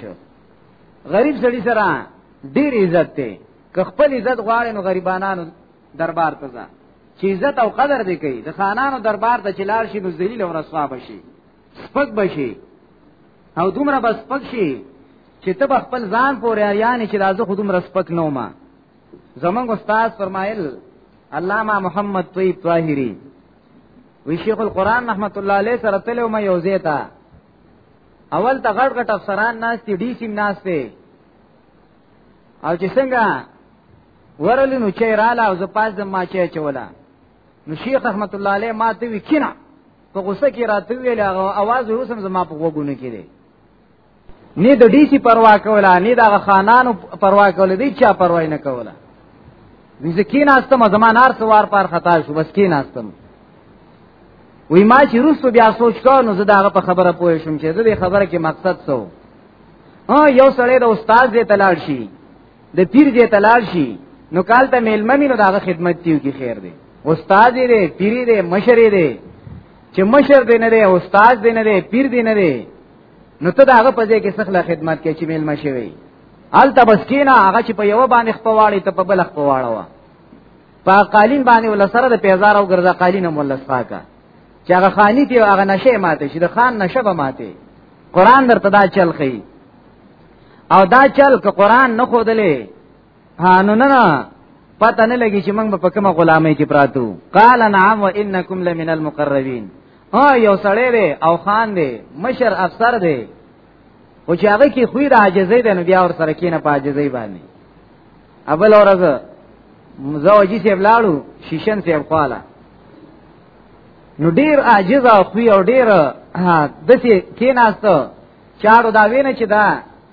شو غریب سړي سره ډیر عزت ته که خپل عزت غواړي نو غریبانو دربار ته ځه چې عزت او قدر دې کوي د خانانو دربار ته چلار شي نو ذلیل او رسوا بشي سپک بشي او دومره بس سپک شي چې ته خپل ځان پورې یعنی چې راځه خو دومره سپک نه ما زمونږ استاد فرمایل علامه محمد طیب طاهری وی شیخ القران رحمت الله علیه سره تلو ما یو زیتا اول ته غړ غټ افسران ناس دي ډي سیم ناس دي او چې څنګه ورل نو چې رااله او زپاز ما چې چولا نو شیخ رحمت الله علیه ما ته وی کینا په غوسه کې راته ویل هغه आवाज اوسم زما په وګونه کې دی نه د ډي سي پروا کوله نه د خانانو پروا کوله دی چا پروا نه کوله ویزه کې ناستم زما نار سوار پر خطا شو بس کې ناستم وی ما چې روسو بیا سوچ کو نو زه داغه په خبره پوه شوم چې زه د خبره کې مقصد سو ها یو سړی د استاد دې تلاړ شي د پیر دې تلار شي نو کال ته میلمنی نو داغه خدمت کیو کی خیر دی استاد دې پیری دې مشر دې چې مشر دې نه دې استاد دې نه دې پیر دې نه دې نو ته داغه په ځای کې سخله خدمت کې چې میلمه شوی حال تبسکینا هغه چې په یو باندې خپواړي ته په بل خپواړه وا په قالین باندې ول سره د پیزار او ګرځا قالین هم ول ساکا چې هغه خانی کې هغه نشه ماته شي د خان نشه به ماته قران درته دا چل خي او دا چل که قران نه خودلې ها نو نه پته نه لګي چې موږ په کومه غلامۍ کې پراتو قال نعم وانکم لمن المقربین ها یو سړی دی او خان دی مشر افسر دی او چې هغه کې خوې د عاجزۍ د نو بیا ور سره کینه په عاجزۍ باندې اول اورز مزوجی سی بلاړو شیشن سی خواله نو ډیر عاجز او خوې او ډیر دسی کیناسته چاړو دا وینه چې دا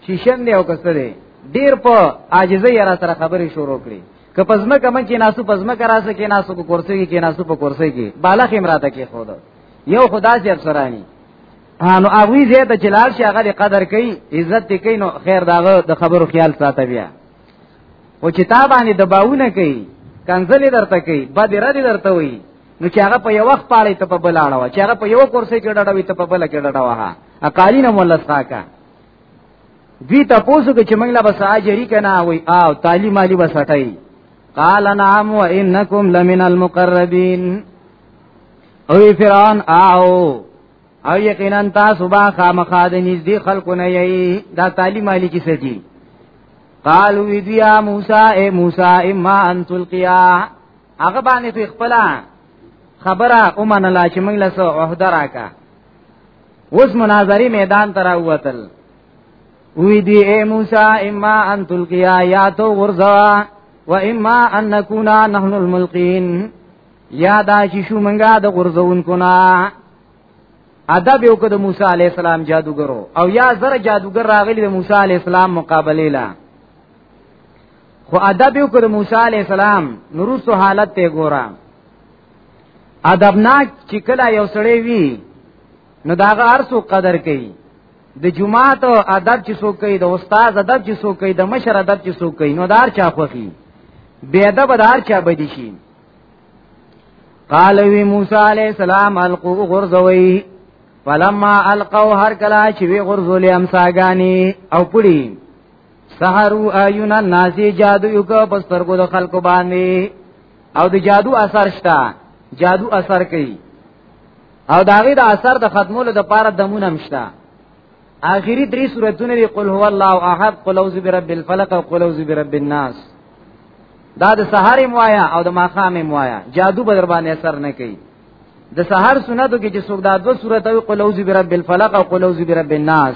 شیشن دی او کسته دی ډیر په عاجزۍ را سره خبرې شروع کړې که پزما کمن کې ناسو پزما کرا سکے ناسو په کرسي کې ناسو په کرسي کې بالغ امراته کې خود یو خدا چې افسرانی نو هغه زه ته جلال شي هغه قدر کوي عزت کوي نو خیر داغه د خبرو خیال ساته بیا او چې تا باندې دباونه کوي کنزلې درته کوي بد رد درته وي نو چې هغه په یو وخت پاړې ته په بل اړه چې هغه په یو کورسې کې ډډوي ته په بل کې ډډوه اقالین مولستا کا دوی تاسو کې چې موږ لا بس اجری کنه وي او تعلیم علی بسټای قال نعم وانکم لمن المقربین او فرعون او او یقینا تاسو با خامخا د نږدې خلکو نه یی دا تعلیم علی کې سږي قالو وی دی موسی اے موسی اما ان تلقیا هغه باندې په خپل خبره اومنلا چې موږ له سو عہده راکا اوس مناظری میدان ترا وتل وی دی اے موسی اما ان تلقیا یا تو ورزوا و اما ان نکونا نحن الملقین یا دا چې شو منګه د غرزون کنا ادب یو کده موسی علی السلام جادوګرو او یا زره جادوګر راغلی د موسی علی السلام مقابله لا خو ادب یو کړ موسی علی السلام نورستو حالت ته ګورا ادبناک چې کله یو سړی وی نو داغه ارسو قدر کوي د جمعات او ادب چې څوک کوي د استاد ادب چې څوک کوي د مشر ادب چې څوک کوي نو دار چا خوخي بے ادب دار چا بدی شي قال وی موسی علیہ السلام القو غرزوی فلما القوا هر کلا چې وی غرزول امساګانی او پړي سحرو ایون الناس جادو یو کو پس ترګو د خلکو باندې او د جادو اثر شتا جادو اثر کوي او داغه د اثر د ختمولو د پاره دمونه مشتا آخري درې سوراتونه دی قل هو الله احد قل اعوذ برب الفلق او قل اعوذ برب الناس دا د سحر موایا او د ماقام موایا جادو به در باندې اثر نه کوي د سحر سنتو کې چې څوک دا دوه سورته وي قل اعوذ برب الفلق او قل اعوذ برب الناس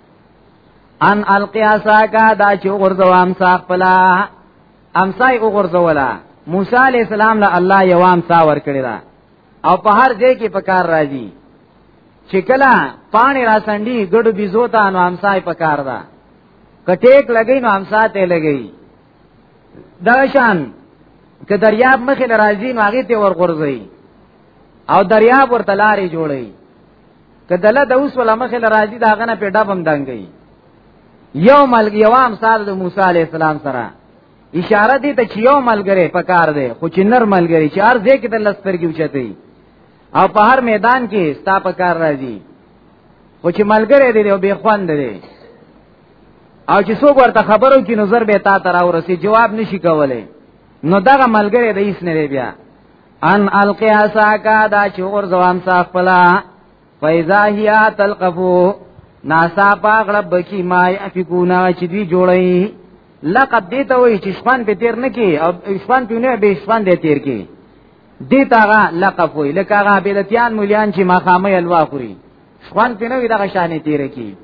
ان القیا ساکا دا چې غرزو امسا خپل امسای غرزولا موسی علی السلام له الله یو امسا ور کړی دا او په هر ځای کې پکار راځي چې کله پانی را سندي ګډ بيزو ته نو امسای پکار دا کټیک لګی نو امسا ته لګی دا شان که دریاب مخې لراځي نو هغه ته ور غرزي او دریاب ورته لارې جوړي کدله د اوس ولا مخه لراځي دا غنه په ډبم دنګي یو ملګ یو امثال د موسی علی السلام سره اشاره دي ته چې یو ملګری پکار دی خو چې نر ملګری چې هر ځای کې د لسترګي وچتي او په هر میدان کې ستا پکار راځي خو چې ملګری دی او بے خوند دی او چې څوک ورته خبرو کې نظر به تا تر او رسي جواب نشي کولای نو دغه ملګری د هیڅ نه بیا ان القیا ساکا دا چور زوام صاحب پلا فیضا هیا تلقفو ناسا پاغ رب کی ما افکونا چې دوی جوړی لقب دې ته وای چې شپان به تیر نه کی او شپان پیونه به شپان دې تیر کی دې تاغه لقب وای لکه هغه بیلتیان مليان چې مخامه الوا خوري شپان پینه وی دغه شانې تیر کی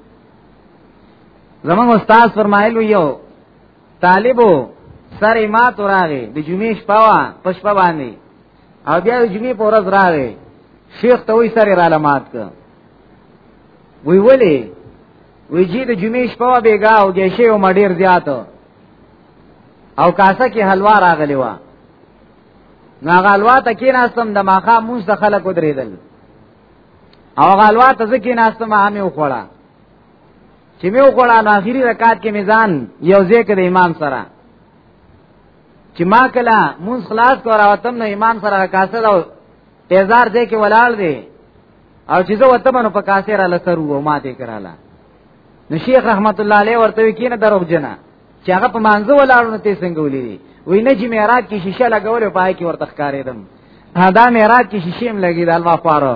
زمون استاد فرمایلو یو طالبو سر ما تو راغی د جمعې شپه وا پښپ باندې او بیا د جمعې په ورځ راغی شیخ ته وی سر را لمات ک وی ولی وی جی د جمعې شپه وا بیګا او ګیشه او مډیر زیات او کاسه کې حلوا راغلی و نو غالوا ته کې ناستم د ماخه مونږ د خلک ودرېدل او غالوا ته ځکه ناستم هامې وخوړه چې مې وکړه نو اخیری رکعت کې میزان یو ځای کې د امام سره چې ما کله مون خلاص کو راوتم نو امام سره رکعت دا تیزار ځای کې ولاړ دی او چې زه وتم نو په کاسه را لسر وو ما دې کړاله نو شیخ رحمت الله علیه ورته وکینه دروغ جنا چې هغه په مانزه ولاړ نو ته څنګه ولې وی نه چې معراج کې شیشه لګول پای کې ورته ښکارېدم دا معراج کې شیشه هم لګیدل ما خواره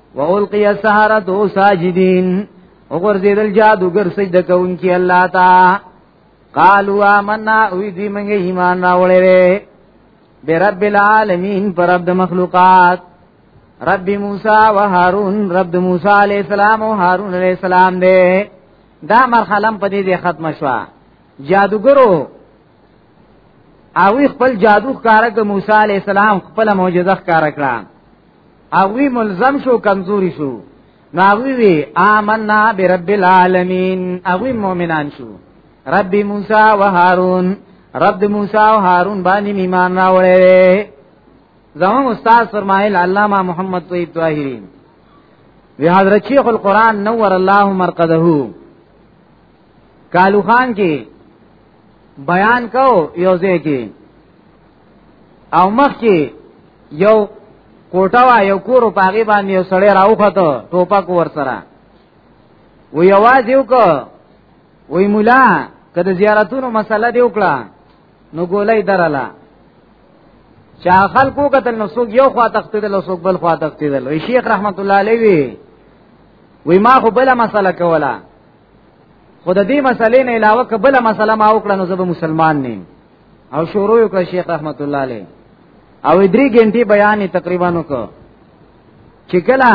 وَأُلْقِيَ السَّحَرَةُ سَاجِدِينَ وګرځیدل جادوګر سجده کوونکی الله تا قالوا آمنا وی دی موږ ایمان راوړې برب العالمین پر رب د مخلوقات رب موسی و هارون رب موسی علی السلام او هارون علی السلام دی دا مرحله په دې دې ختم شوه جادوګرو او خپل جادو ښکارا ک موسی علی السلام خپل معجزه ښکارا کړه هغه ملزم شو کمزوري شو ناغوی وی آمنا برب العالمین اغوی مومنان شو رب موسی و هارون رب موسی و هارون باندې ایمان راوړې زمون استاد فرمایل علامہ محمد طیب طاهری وی حضرت شیخ القرآن نور الله مرقده کالو خان کې بیان کو یو ځای کې او مخ کې یو کوټه وا یو کور په هغه باندې یو سړی راوخته ټوپک ور سره و یواز یو کو وی مولا کده زیارتونو مسله دی وکړه نو ګولای دراله چا خلکو قتل نو سوق یو خوا تختیدل او سوق بل خوا تختیدل وی شیخ رحمت الله علیه وی وی ما خو بل مسله کوله خود دې مسلې نه علاوه کبل مسله ما وکړه نو زه به مسلمان نیم او شروع یو کړ شیخ رحمت الله علیه او درې غنټې بیان تقریبا وکړ چې کله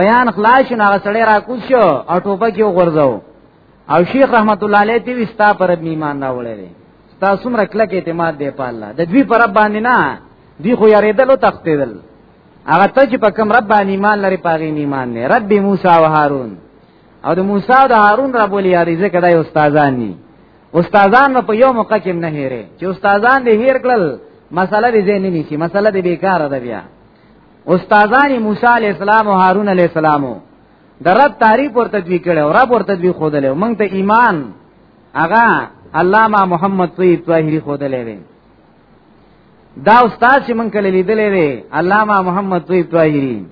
بیان خلاص نه غسړې را کوز شو او ټوپه کې وغورځاو او شیخ رحمت الله علیه دی وستا پر ایمان راوړل ستا څومره کلک اعتماد دی په الله د دوی پر باندې نه دی خو یریدل او تختیدل هغه ته چې په کوم رب باندې ایمان لري پاغي ایمان نه رب موسی او هارون او د موسی او د هارون رب ولې یادې ځکه دا استادان دي استادان په یو موقع کې نه هېره چې استادان دې هېر کړل مسله دې ځین نه شي مسله دې بیکاره ده بیا استادان موسی علی السلام او هارون علی السلام د رب تعریف ور تدوی کړي او رب ور تدوی خود له مونږ ته ایمان اغا علامہ محمد طیب طاهری خود له دا استاد چې مونږ کله لیدلې دی علامه محمد طیب طاهری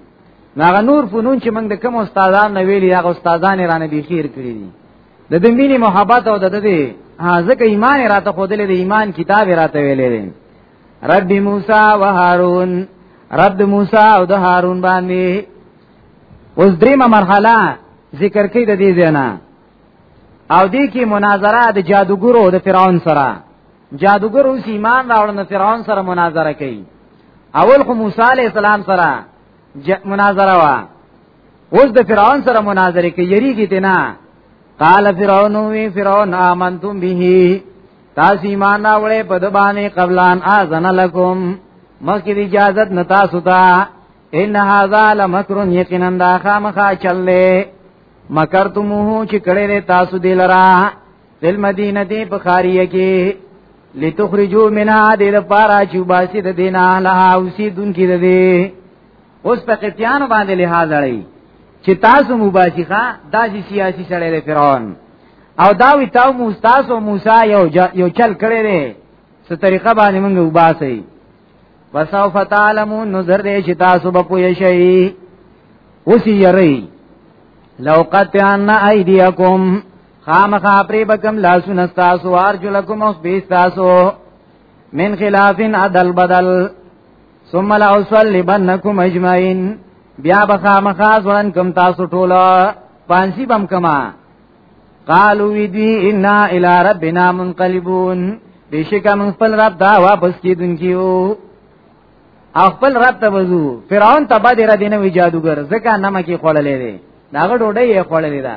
هغه نور فنون چې مونږ د کوم استادان نه ویلي هغه استادان رانه به خیر کړی دي د دې مینې محبت او د دې ها ځکه ایمان راته خودلې دی ایمان کتاب راته ویلې دی رب موسی و هارون رب موسی او د هارون باندې اوس دریمه مرحله ذکر کوي د دې ځنا او دې کې مناظره د جادوګرو د فرعون سره جادوګر اوس ایمان راوړل نو فرعون سره مناظره کوي اول خو موسی علی السلام سره مناظره وا اوس د فرعون سره مناظره کوي یریږي ته نه قال فرعون وی فرعون آمنتم به تاسو ایمان راوړې په د باندې قبلان اذن لكم مخکې اجازه نه تاسو ته ان هاذا لمکر یقینا دا خامخا چلې مکرتموه چې کړې تاسو دلرا دل مدینه دی بخاریه کې لتخرجو منا دې د پارا چې باسي د دینا له اوسې دن کې د دې اوس په قتیان باندې لحاظ لري چې تاسو مباسي ښا داسې سیاسي سره د فرعون او دا وی تاو موسی تاسو موسی یو یو چل کړی دی څه طریقه باندې موږ وباسي وسوف تعلمون نظر دې چې تاسو به پوه شئ اوس یې لو قطعنا ایدیکم خامخا پری بکم لاسون استاسو ارجلکم اوس بیستاسو من خلاف عدل بدل ثم لا اصلبنکم اجمعین بیا بخا مخاز ورن کم تاسو ټولا پانسی بم کما قالو وی دی انا الی ربنا منقلبون بیشکا من خپل رب دا واپس کیدون کیو خپل رب ته وزو فرعون تبا دی را دینه وی جادوګر زکه نمکی خوړلې دی داغه ډوډۍ یې خوړلې ده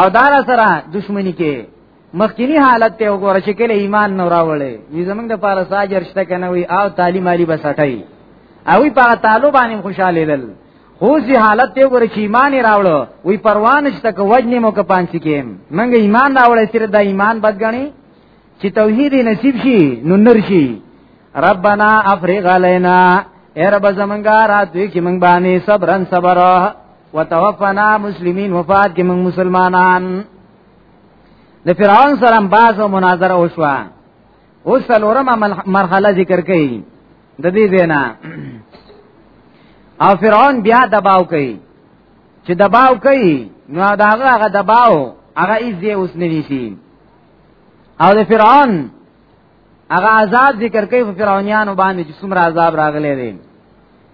او دار سره دشمنی کې مخکینی حالت ته وګوره چې کله ایمان نو راولې وی زمنګ د پاره ساجر شته کنه وی او تعلیم علی بسټای او وی په تعالو باندې خوشاله لل خو زی حالت ته وګوره چې ایمان راوړو وی پروان شته کو وجنی مو ک پانچ کې منګ ایمان راوړې سره د ایمان بدګنی چې توحید نصیب شي نو نرشي ربنا افرغ علينا اے رب زمنګا رات وی کې منګ باندې صبرن صبره وتوفنا مسلمین وفات کې موږ مسلمانان د فرعون سره باز او مناظره وشوه اوس څلورمه مرحله ذکر کړي د دې دینا او فرعون بیا دباو کوي چې دباو کوي نو دا هغه دباو هغه یې زی اوس نه نشي او د فرعون هغه عذاب ذکر کوي فرعونانو باندې چې څومره عذاب راغلي دي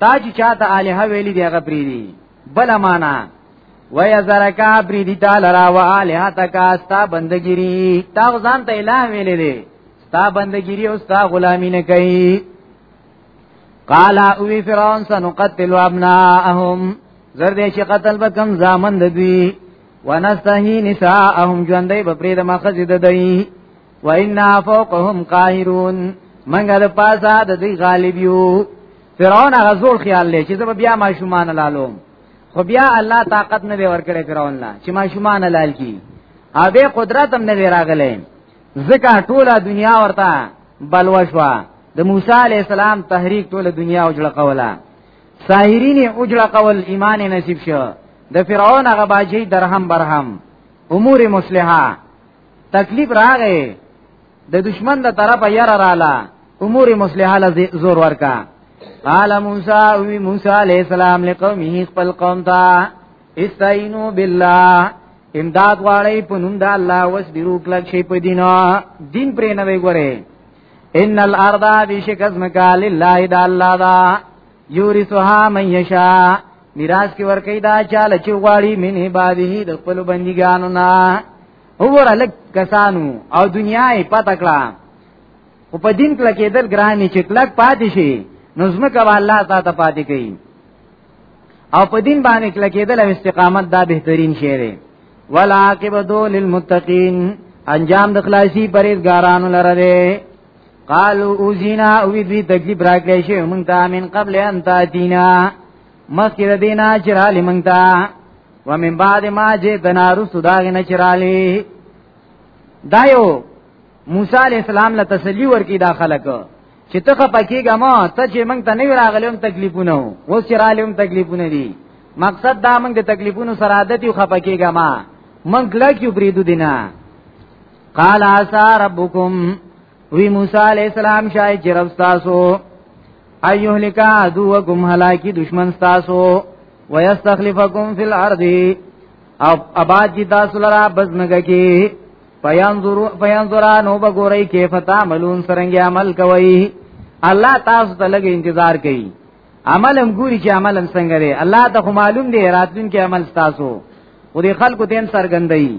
تا چې چاته الها ویلی دی هغه پری دی بل معنا وای زرکا پری دی تعالی را و الها تکا ستا بندګری تا ځان ته الها ویلی دی ستا بندګری او ستا غلامی نه کوي قال او فرعون سنقتل ابناءهم زرد چې قتل بکم زامن دوی ونستحی نساءهم ژوندې بپرې د مخزې د دوی وإنا فوقهم قاهرون منګه د پاسه د دې غالب یو فرعون هغه زول خیال لې چې زه بیا ما شومان لالوم خو بیا الله طاقت نه به ورکړي فرعون لا چې ما شومان لال کی او به قدرت هم نه راغله ځکه ټوله دنیا ورته بلوا شو د موسی علی السلام تحریک ټوله دنیا وجړه کوله ساحرین وجړه کول ایمان نصیب شو د فرعون هغه باجی درهم برهم امور مصلحه تکلیف راغې د دشمن د طرفه ير رااله امور مصلحه له زور ورکا قال موسی او موسی عليه السلام لقومه خپل قوم ته استعینوا بالله امداد غواړی په نوم د الله وس بیرو کلک شي په دینه دین پرې نه وي ګوره ان الارض بشکز مکا لله د الله دا یورثها من یشا میراث کې ورکې دا چاله چې غواړي من عباده د خپل بندګانو نه وګوره لک کسانو او دنیا یې پتا کړه خو په دین کله کېدل ګرانی چې کلک پاتې شي نو زمکه الله تعالی ته پاتې کوي او په دین باندې کله کېدل او استقامت دا بهترین شی دی ولا عاقبتو للمتقین انجام د خلاصي پرېزګارانو لره دی قالو اوزینا او دوی تکلیف راکړی شي مونږ ته من قبل ان تاتینا مخکې دینا چرالی مونږ ته ومن بعد ما جه دنارو صداغ نه چرالی دایو موسی علی السلام له تسلی ورکی دا خلک چې ته پکېګه ما ته چې مونږ ته نه راغلم تکلیفونه و چرالی هم تکلیفونه دي مقصد دا مونږ د تکلیفونو سره عادت یو خپکېګه ما مونږ لکه بریدو دینه قال عسى ربكم وی موسی علیہ السلام شای چې رب تاسو ایه لکا عدوکم هلاکی دشمن تاسو ويستخلفکم فی الارض او اباد جی تاسو لرا بزنګ کی پینظرو پینظرانو بګورای کیف تعملون سرنګ عمل کوي الله تاسو ته لګ انتظار کوي عمل هم ګوري چې عمل هم څنګه دی الله ته معلوم دی راتلونکي عمل تاسو او دې خلکو دین سرګندای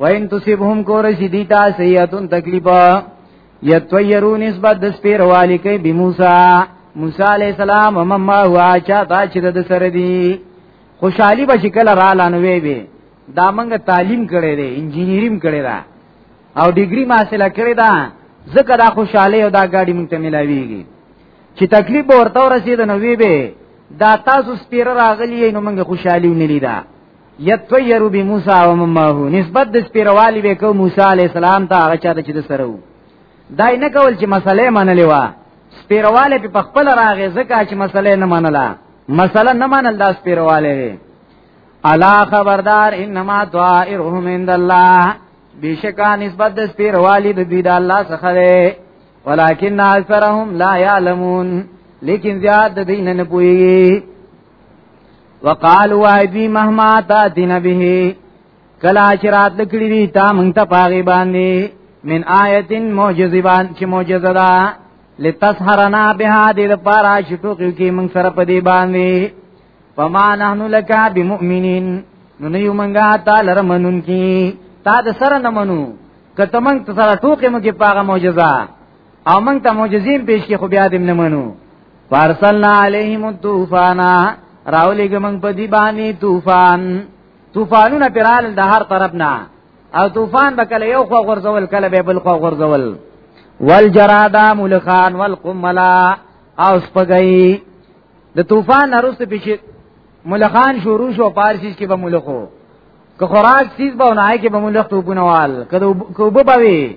وین تصيبهم کور شدیتا سیئتون تکلیفا یتویرو نسبت د سپیر والی کوي به موسی موسی علی السلام او مما هوا چا تا چې د سره دی خوشحالي به شکل را لانوي به دا موږ تعلیم کړي دي انجینیریم کړي دا او ډیګری ما حاصله کړي دا ځکه دا خوشحالي او دا ګاډي موږ ته ملاويږي چې تکلیف ورته ورسید نو وی به دا تاسو سپیر راغلی نو موږ خوشحالي ونلیدا یتویر بی موسی و من معه نسبت د سپیروالی به کو موسی علی السلام ته هغه چاته چې د سره وو دای نه کول چې مسلې منلې وا سپیرواله په خپل راغې زکه چې مسلې نه منله مسله نه منل دا سپیرواله وی الا خبردار انما طائرهم عند الله بشکا نسبت د سپیروالی د دوی د الله څخه ده ولکن اکثرهم لا يعلمون لیکن زیاد د دین نه پوي وقالوا ايدي مهما تاتين به کلا چرات لکړي دي تا مونږ ته پاغي باندې من آیتن معجزبان چې معجزه ده لتسحرنا بها دې لپاره چې ټوکې کې مونږ سره په دې باندې فما نحن لك بمؤمنين نو نه یو مونږه تا لره منون کی تا د سره نه منو کته مونږ ته سره ټوکې مونږه پاغه معجزه او موږ ته معجزې پیش کې خو بیا دې نه منو فارسلنا علیهم الطوفان راولېګ موږ په دی باندې طوفان طوفانونه پرال د هر طرف نه او طوفان به کله یو خو غرزول کله به بل خو غرزول والجرادا ملخان والقملا او سپګي د طوفان نرست پیش ملخان شروع شو پارسیز کې به ملخو که خوراک سیز به نه کې به ملخ توبونه وال کله کوبه بوي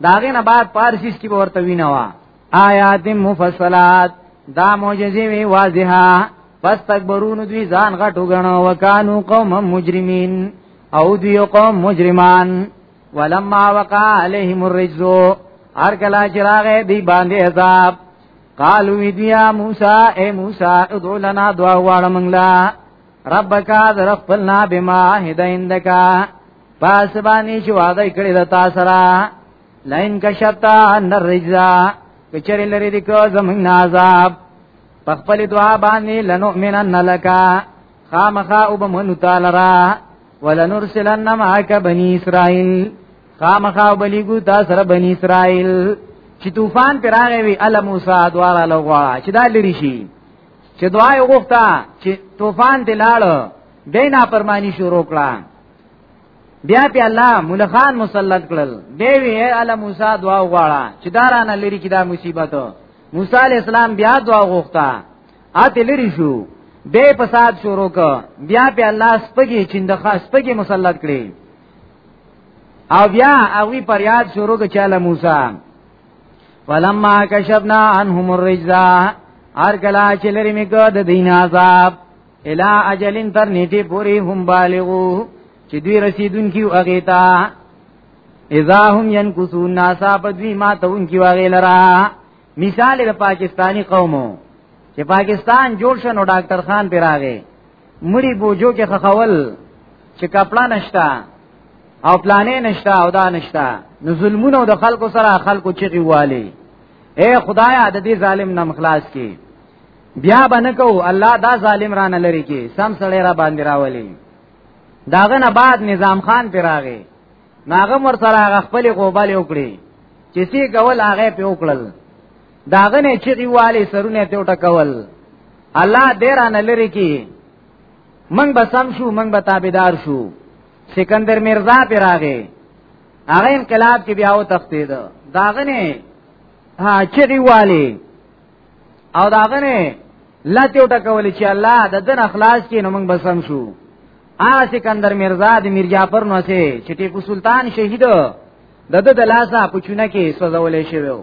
داغه نه بعد پارسیس کې ورته وینوا آیات مفصلات دا معجزې وی واضحه پس تکبرون دوی ځان غټو غنو وکانو قوم مجرمین او دوی قوم مجرمان ولما وقع عليهم الرجز هر کلا چراغ دی باندې عذاب قالو وی دیا موسی اے موسی ادعو لنا دعا واړه منګلا ربک ذرف لنا بما هدیندکا پس باندې چې وعده کړی د تا سره لئن کشتا ان الرجزا کچری لري د کو زمنګ عذاب په خپل دعا باندې لنؤمنن لك خامخا وبمنو تعالی را ولنرسلن معك بني اسرائيل خامخا وبلیګو تا سره بني اسرائيل چې طوفان پر راغی وی ال موسی دواړه لغوا چې دا لري شي چې دعای وغوښته چې طوفان دلاړ دینه پرمانی شروع کړه بیا په الله مولخان مسلط کړل دی وی الا موسی دعا وغواړه چې دارانه لري کې دا مصیبت موسی علی السلام بیا دعا وغوښته اته لري شو به فساد شروع ک بیا په الله سپګي چیند خاص سپګي مسلط کړي او بیا اوی پر یاد شروع ک چاله موسی ولما کشفنا عنهم الرجزا ار کلا چې لري میګه د دین عذاب الا اجلن تر نیټه پوری هم بالغو چې دوی رسیدون کیو هغه تا اذا هم ينقصون ناسا پدوی ما تون کیو هغه لرا مثال د پاکستانی قومو چې پاکستان جوړ شنو ډاکټر خان پیراغه مړی بوجو کې خخول چې کپڑا نشتا او پلانې نشتا او دا نشتا نو ظلمونه د خلکو سره خلکو چغي والي اے خدایا د دې ظالم نام خلاص کی بیا باندې کو الله دا ظالم رانه لري کې سم سړی را باندې راولي داغه نه بعد نظام خان پر راغی ناغه مر سره هغه خپل غوبل وکړي چې سی کول هغه په وکړل داغه نه چې دیواله سرونه ته ټکول الله دې رانه لري کې منګ به سم شو منګ به تابعدار شو سکندر مرزا پر راغی هغه انقلاب کې بیا و تختید داغه نه ها چغي والی او داغه نه لته وټه کول چې الله د دن اخلاص کې نو موږ بسم شو آ سکندر مرزا د میر جعفر نو سه چې ټیپو سلطان شهید د د د لاسه په چونه کې سوځولې شوی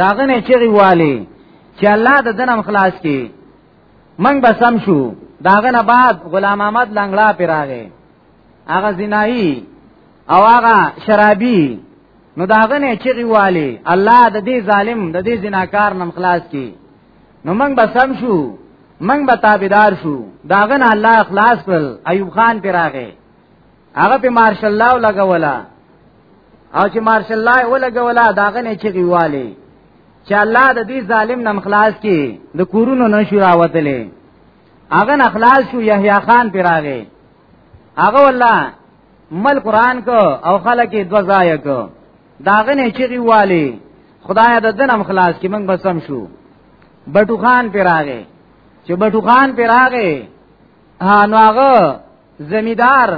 داغه نه چیرې والی چې الله د دن اخلاص کې موږ بسم شو داغه نه بعد غلام احمد لنګلا پیراغه هغه زنایی او هغه شرابي نو داغه نه چغي والی الله د دې ظالم د دې زناکار نم خلاص کی نو موږ به سم شو موږ به تابعدار شو داغه نه الله خلاص کړل ایوب خان پر راغې هغه په مارشل الله لګولا او چې مارشل الله ولګولا داغه نه چغي والی چې الله د دې ظالم نم خلاص کی د کورونو نشو راوتلې هغه نه خلاص شو یحیی خان پر راغې هغه والله مل قران کو او خلک دو ځای کو داغه نه چیغي والی خدای د دنم خلاص کی موږ بسم شو بټو خان پیراغه چې بټو خان پیراغه ها نو هغه زمیدار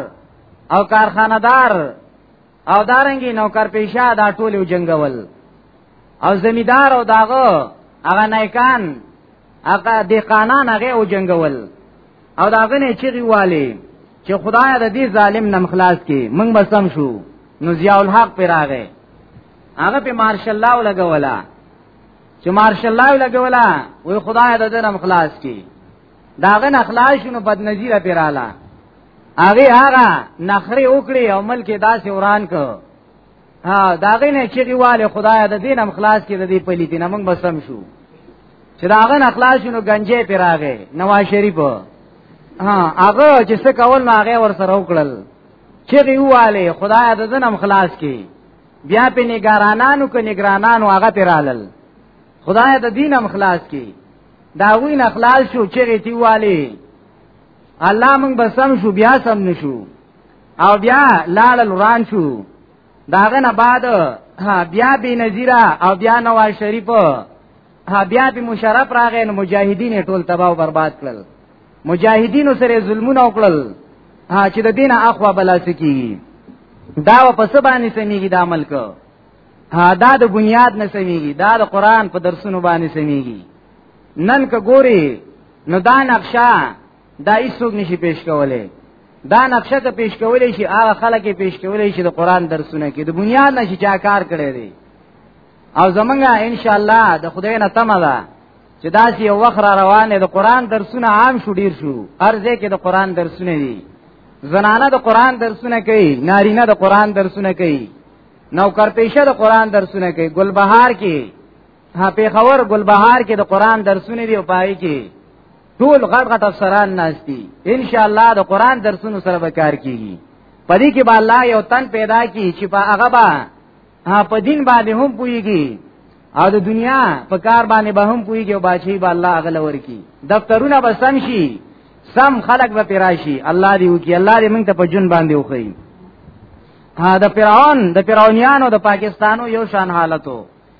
او کارخانهدار او دارنګي نوکر پیشا دا ټول یو جنگول او زمیدار او داغه هغه نیکان هغه دیقانان هغه او جنگول او دا غنه چې غواله چې خدای د دې ظالم نم خلاص کی موږ بسم شو نو ضیاء الحق پر راغې هغه په مارش الله ولګولا چې مارش الله ولګولا وې خدای د دې نم خلاص کی دا غنه خلاص شنو بد نظیر پر رااله هغه هغه نخره وکړي او ملک داسې وران کړ ها دا غینه چې واله خدای د دین هم خلاص کړي د دې پلیتی نه موږ بسم شو چې دا غن اخلاص شنو گنجې پیراغه نواز شریف ها هغه چې څه کول نو هغه ور سره وکړل چې دی واله خدای د دین هم خلاص کړي بیا په نگارانانو کې نگرانانو هغه پیرالل خدای د دین هم خلاص کړي دا غوین اخلاص شو چې دی واله الله موږ بسم شو بیا سم نشو او بیا لال لوران شو داغه نه بعد بیا بی نظیره او بیا نواز شریف بیا به مشرف راغې نو مجاهدین ټول تباہ او برباد کړل مجاهدینو سره ظلمونه وکړل چې د دینه اخوا بلا سکی دا په سبانه سميږي د عمل کو دا د بنیاد نه سميږي دا د قران په درسونو باندې سميږي نن که ګوري نو دا نقشه دا هیڅوک نشي پیش کولای دا نقشه ته پیش کولای شي هغه خلک پیش کولای شي د قران درسونه کې د بنیاد نشي چا کار کړی دی او زمونږه ان شاء الله د خدای نه تمه ده چې دا چې یو وخت را روانه د قران درسونه عام شو ډیر شو ارزه کې د قران درسونه دي زنانه د قران درسونه کوي نارینه د قران درسونه کوي نوکر پیشه د قران درسونه کوي ګلبهار کې ها پیښور ګلبهار کې د قران درسونه دی او پای کې ټول غټ غټ افسران ناشتي ان شاء الله د قران درسونو سره به کار کیږي پدې کې به الله یو تن پیدا کی چې په هغه با په دین باندې هم پويږي او د دنیا په کار باندې به هم پويږي او بچي به الله هغه لور کی دفترونه به سم شي سم خلق به پیراشي الله دې وکي الله دې موږ ته په جون باندې وخی ها د فرعون د فرعونانو د پاکستانو یو شان حالتو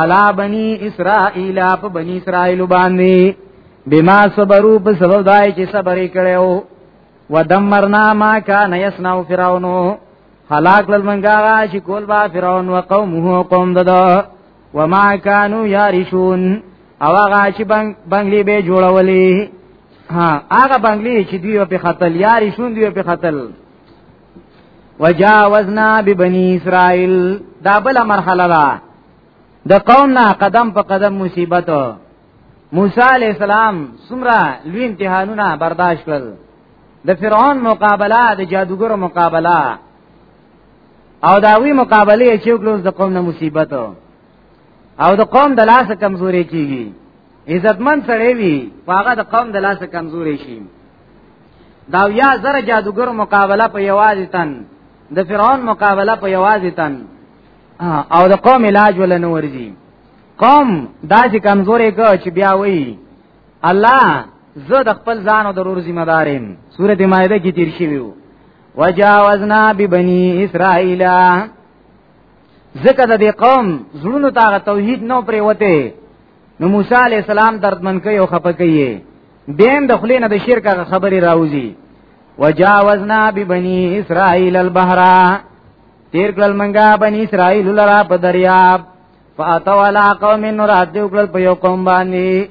علا بنی اسرائیل په بنی اسرائیل باندې بما صبرو په سبب دای چې صبر کړو ودمرنا ما کان یسنو فرعون هلاک لمنګا چې کول با فرعون او قومه قوم ددا وما كانوا يارشون او هغه چې بنگلي به جوړولې ها هغه بنگلي چې دوی په خطل یارشون دوی په خطل وجاوزنا ببني اسرائيل دا بل مرحله ده د قوم نه قدم په قدم مصیبت موسی علی السلام سمرا لوی امتحانونه برداشت کړل د فرعون مقابله د جادوګر مقابله او داوی مقابله چې وکړو د قوم نه مصیبت او د قوم د لاس کمزوري کیږي عزتمن سره وي هغه د قوم د لاس کمزوري شي دا یا زره جادوګر مقابله په یوازې تن د فرعون مقابله په یوازې تن او د قوم علاج ول نه ورځي قوم داسې کمزورې کو چې بیا وایي الله زه د خپل ځان او ضرور ذمہ دارم سورته مائده کې تیر شوی وو وجاوزنا ببني اسرائيل زکه د دې قوم زړونو ته توحید نو پرې وته نو موسی علی السلام دردمن کوي او خپه کوي دیم د خلینو د شرک خبري راوځي وجاوزنا ببني اسرائيل البحر تیر کړل منګه بني اسرائيل لرا په دریاب فاتوا علی قوم نور اتو کړل په یو قوم باندې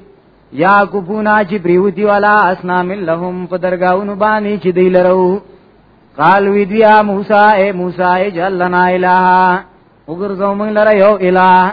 یا کوپونا چې پریوتی والا اسنام لهم په درگاونو باندې چې دی لرو قال وی دی موسی اے موسی اجل لنا الہ وګرځو موږ لره یو الہ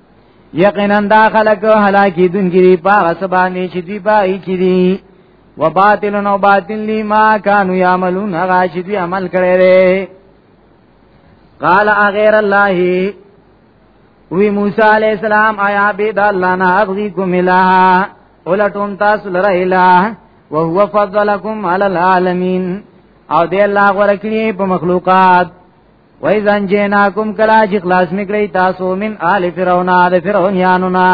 یقینا دا خلق هلاکی دن گیری پا غصبانی چی دوی بائی کی دی و باطل نو باطل لی ما کانو یعملون اغا چی دوی عمل کرے رے قال اغیر اللہ وی موسی علیہ السلام آیا بید اللہ نا اغزی کم الہ اولتون تاسو لرا الہ وهو فضلکم علی العالمین او دی الله غره کړی په مخلوقات وای ځان جناکم کلا چې خلاص میکړی تاسو من آل فرعون آل فرعون یانو نا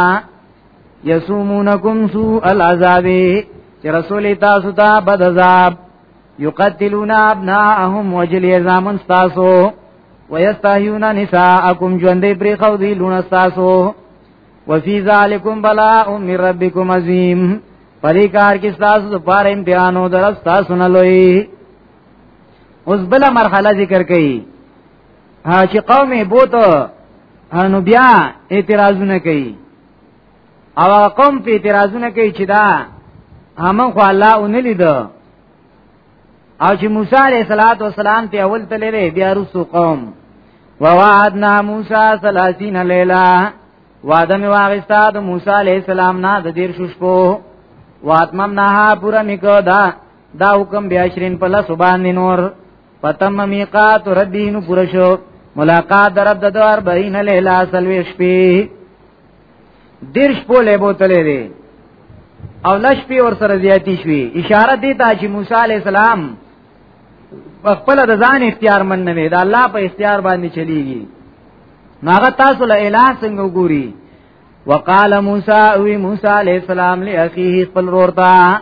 یسومونکم سوء العذاب چې رسول تاسو ته بد عذاب یقتلون ابناءهم وجل یزامن تاسو ويستحيون نساءكم ژوندې پرې خو دی لونه تاسو وفي ذلكم بلاء من ربكم عظيم پدې کار کې تاسو لپاره امتحانو درس تاسو نه لوي اوس بل مرحله ذکر کړي ها چې قوم بوت نو بیا اعتراضونه کوي او قوم په اعتراضونه کوي چې دا همون خو الله اونې لید او چې موسی عليه صلوات و سلام ته اول تللی بیا رسو قوم ووعدنا موسی 30 لیلا وعده می واغستا د موسی عليه السلام نه د دیر شپو واتمم نه پورا میکو دا دا حکم بیا شرین په لاسو باندې نور پتم میقات ربین پرشو ملاقات در د دوار بین لیلا سلوی شپی دیرش پوله بوتلې دی او لش پی ور سره زیاتی شوی اشاره دی ته چې موسی علی السلام خپل د ځان اختیار من نه دا الله په اختیار باندې چلیږي ناغه تاسو له اعلان څنګه وګوري وقال موسی او موسی علی السلام لاخيه خپل ورته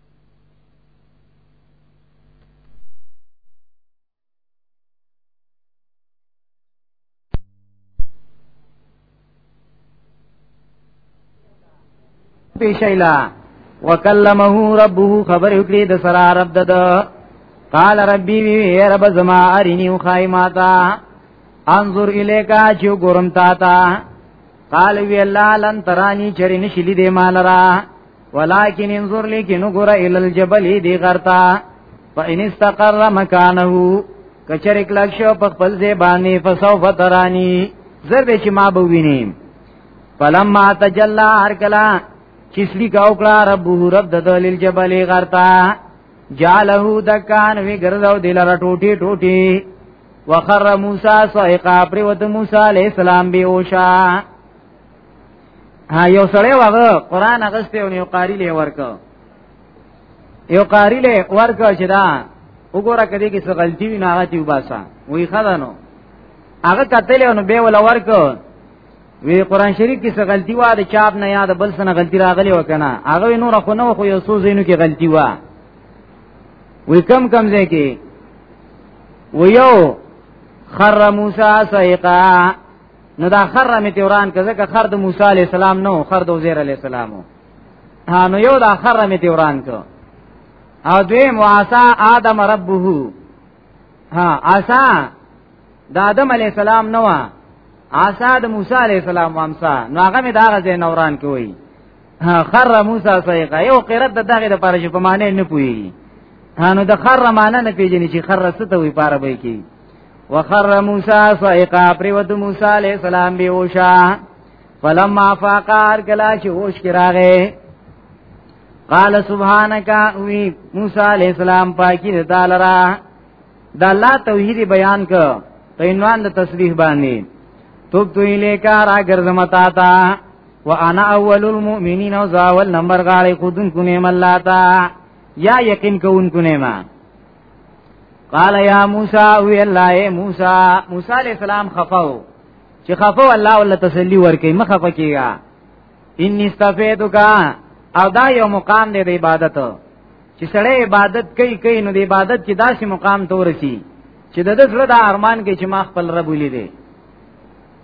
پیشیلا وکلمه ربه خبر وکړي د سرا رب دد قال ربي وی رب زما ارني خای ماتا انظر الیکا چې ګورم تا تا قال وی الله لن ترانی چرې نشلی دې مال را ولكن انظر لك نغرا الى الجبل دي غرتا فان استقر مكانه کچر کلک شو په خپل ځای باندې فسوف ترانی زر به چې ما به ویني فلما تجلا هر کلا چې سړي کاو کړه رب رب د دلیل جبل غرتا جاله دکان وی ګرځاو دلاره ټوټي ټوټي وخر موسی صائقا پر وت موسی علیہ السلام به اوشا ها یو سړی وغه قران اغسته او یو قاری له ورکو یو قاری له ورکو چې دا وګوره کدی کې څه غلطي وي نه هغه دی وباسا وی خدانو هغه کتل نو به ول ورکو وی قران شریف کې څه غلطي و د چاپ نه یاد بل څه غلطي راغلی وکنه هغه نور خو نو خو یو څو زینو کې غلطي و وی کم کم ځای کې و یو خر موسی سیقا نو دا خر را میته وران کزه که خر د موسی علی السلام نو خر د وزیر علی السلام ها نو یو دا خر را میته وران کو او دوی مواسا آدم ربه ها آسا د آدم علی السلام نو آسا د موسی علی السلام وامسا نو هغه می دا غزه نوران کوي خر موسی صیقه یو قرات د دغه د پاره چې په معنی نه پوي هانو د خر معنی نه پیژني چې خر ست وي پاره به کی وخر موسی صیقه پریوت موسی علی السلام به وشا فلما فاقار کلا چې هوش کراغه قال سبحانك وی موسی علی السلام پاکی د تعالی را د الله توحید بیان ک په عنوان د تسبیح باندې توب تو الیکا را ګرځمتا تا وانا اول المؤمنین او زاول نمبر غاړي خودن کو نعم الله تا یا یقین کوون کو نعم قال یا موسی وی الله اے موسی موسی علیہ السلام خفاو چې خفاو الله ول تسلی ورکې مخه پکېګا ان استفیدک او دا یو مقام دی د عبادت چې سړی عبادت کوي کوي نو د عبادت کې داسې مقام تورسي چې د دې سره د ارمان کې چې ما خپل رب ولیدي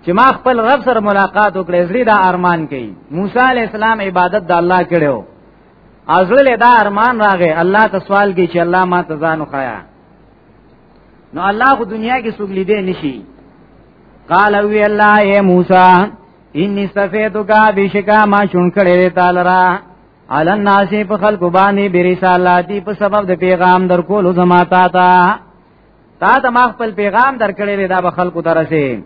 چې ما خپل رب سره ملاقات وکړې زړه دا ارمان کوي موسی علی السلام عبادت د الله کړو ازل دا ارمان راغې الله ته سوال کوي چې الله ما ته ځان وخایا نو الله خو دنیا کې څوک لیدې نشي قال وی الله اے موسی ان استفیتک بشکا ما شون کړې تعالی را علن ناسی په خلق باندې برسالاتی په سبب د پیغام در کولو زماتا تا تا ته ما خپل پیغام درکړی دی دا به خلکو ته رسې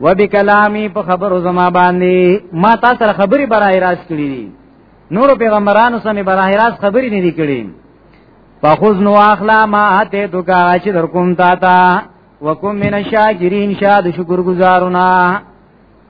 و بکلامی په خبرو زما باندې ما تا سره خبري برای راز کړی دي نور پیغمبرانو سره برای راز خبري نه دي کړی فخذ نو اخلا ما اته دوکا چې در کوم تا تا وکم من الشاکرین شاد شکر گزارونه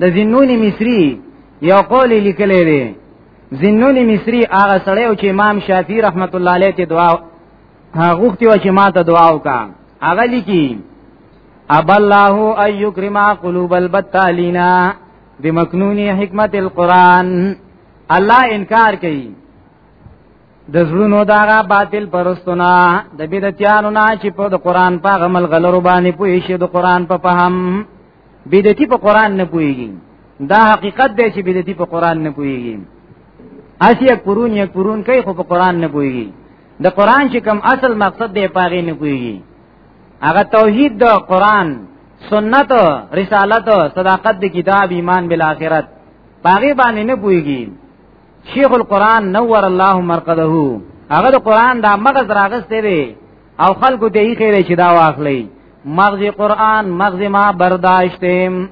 د زنونی مصری یو قول لیکلی دی زنونی مصری هغه سړی او چې امام شافعی رحمت الله علیه ته دعا غوښتي و چې ما ته دعا وکا هغه لیکي اب الله ان یکرم قلوب البتالینا بمکنونی حکمت القرآن الله انکار کوي د زړونو داغه باطل پرستونه د بدعتانو نه چې په قرآن په عمل غلرو باندې پوي شي د قرآن په فهم بدعتي په قران نه پويږي دا حقیقت دی چې بدعتي په قران نه پويږي اسی یک پرون یک پرون کوي خو په قران نه پويږي د قران چې کوم اصل مقصد دی پاغي نه پويږي هغه توحید د قران سنت رسالت صداقت د کتاب ایمان بالآخرت پاغي باندې نه پويږي شیخ القران نور الله مرقده هغه د قران دا مغز راغسته دی او خلکو ته یې خیره چې دا واخلي مغز قران مغز ما برداشتم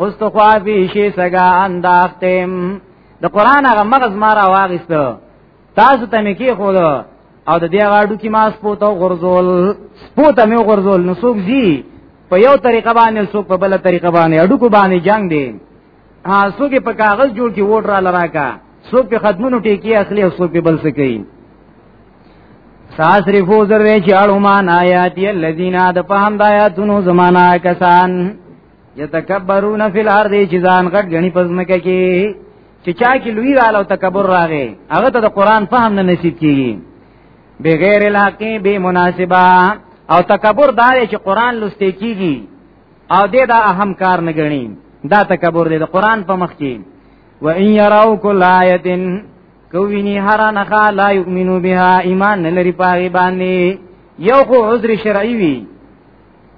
اوس تو خوافی شي سگا انداختم د قران هغه مغز ما را واغسته تاسو ته مې کې خو او د دې غاډو کې ما سپوت او غرزول سپوت مې غرزول نو څوک زی په یو طریقه باندې څوک په بل طریقه باندې اډو کو باندې جنگ دی ها څوک په کاغذ جوړ کی ووټ را لراکا څوک په خدمونو ټیکی اخلي او څوک په بل څه کوي ساسرفو ذره چې اړومان آیات الذین د فهم د آیاتونو زمانہ کسان یتکبرون فی الارض چې ځان غټ غنی پزمکه کې چې چا کې لوی رااله تکبر راغې هغه ته د قران فهم نه نصیب کیږي بغیر الحق به مناسبه او تکبر دا چې قران لسته کیږي او دې دا اهم کار نه غني دا تکبر دې د قران په مخ کې و ان يروا كل آیه کوینی هر نه لا یؤمنو بها ایمان نه لري پاغي باندې یو خو عذر شرعي وي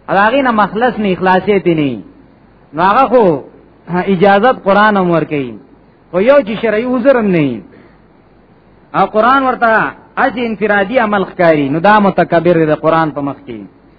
هغه نه مخلص نه اخلاصي ته نه نو هغه خو اجازت قران هم ور کوي خو یو چې شرعي عذر هم نه او قران ورته اج انفرادي عمل ښکاری نو دا متکبر دی قران په مخ کې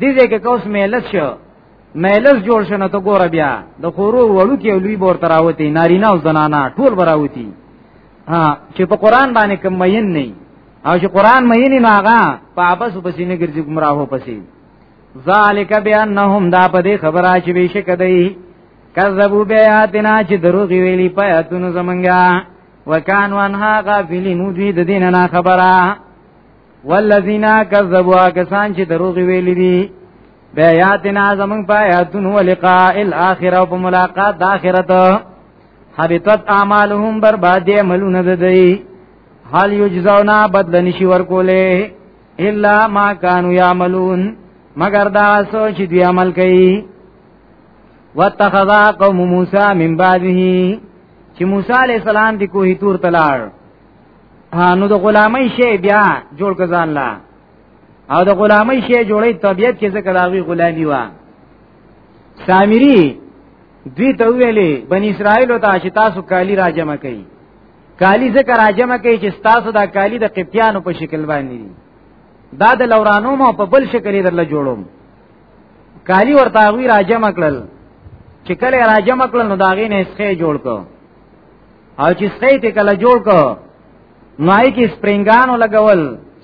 دې دې کې کوس مهلت شو مهلس جوړ شنه ته ګوره بیا د خورو وړو کې لوی بور تراوتی نارینه او زنانه ټول براوتی ها چې په قران باندې کوم مین نه او چې قران مین نه هغه په ابس وبسې نه ګرځي گمراه هو پسې ذالک بانهم دا په دې خبره چې بشک دی کذبوا بیاتنا چې دروغ ویلي پیاتونو زمونږه وکانو انها غافلین دوی د دینه خبره والذین کذبوا کسان چې دروغ ویل دي بیاتنا زمون پایاتون ولقاء الاخره او ملاقات د اخرت حبطت اعمالهم برباد عملونه ددی حال یجزونا بدل نشي ورکوله الا ما كانوا يعملون مگر دا سوچ دی عمل کوي واتخذا قوم موسی من بعده چې موسی علی السلام دی کوه تور تلار نو د غلامۍ شی بیا جوړ کزان لا او د غلامۍ شی جوړې طبيعت کې ځکه داوی غلامي وا سامری دوی ته ویلې بن اسرائیل او تاسو تاسو کالی راجم کوي کالی ځکه راجم کوي چې تاسو دا کالی د قبطیانو په شکل باندې دي دا د لورانو مو په بل شکل درل جوړوم کالی ورته وی راجم کړل چې کله راجم کړل نو داغې نه اسخه جوړ کو او چې سکې ته کله جوړ کو نوای کې سپرینګانو لګول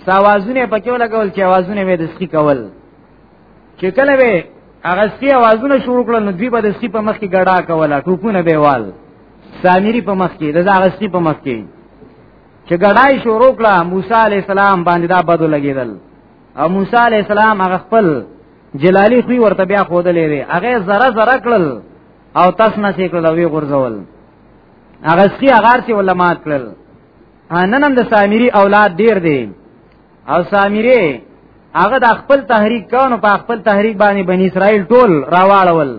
ساوازونه پکې لګول چې आवाजونه مې د سکې کول چې کله به هغه سکې आवाजونه شروع کړل نو دوی به د سکې په مخ کې ګډا کوله ټوپونه به وال سامری په مخ کې د هغه سکې په مخ کې چې ګډای شروع کړه موسی علی السلام باندې دا بدو لګیدل او موسی علی السلام هغه خپل جلالی خوې ورته بیا خودلې وي هغه زره زره کړل او تاسو نه سې کړل وی غرزول هغه سخی هغه چې علماء کړل نن هم د سامری اولاد ډیر دی او سامری هغه د خپل تحریک کانو په خپل تحریک باندې بنی اسرائیل ټول راواړول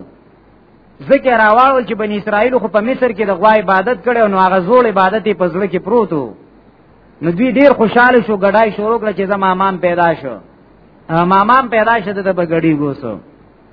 ځکه راواړل چې بنی اسرائیل خو په مصر کې د غوا عبادت کړي او هغه زوړ عبادت په ځل کې پروت وو نو دوی ډیر خوشاله شو غډای شروع کړ چې زما مام پیدا شو مامام پیدا شته د بغړی ګوسو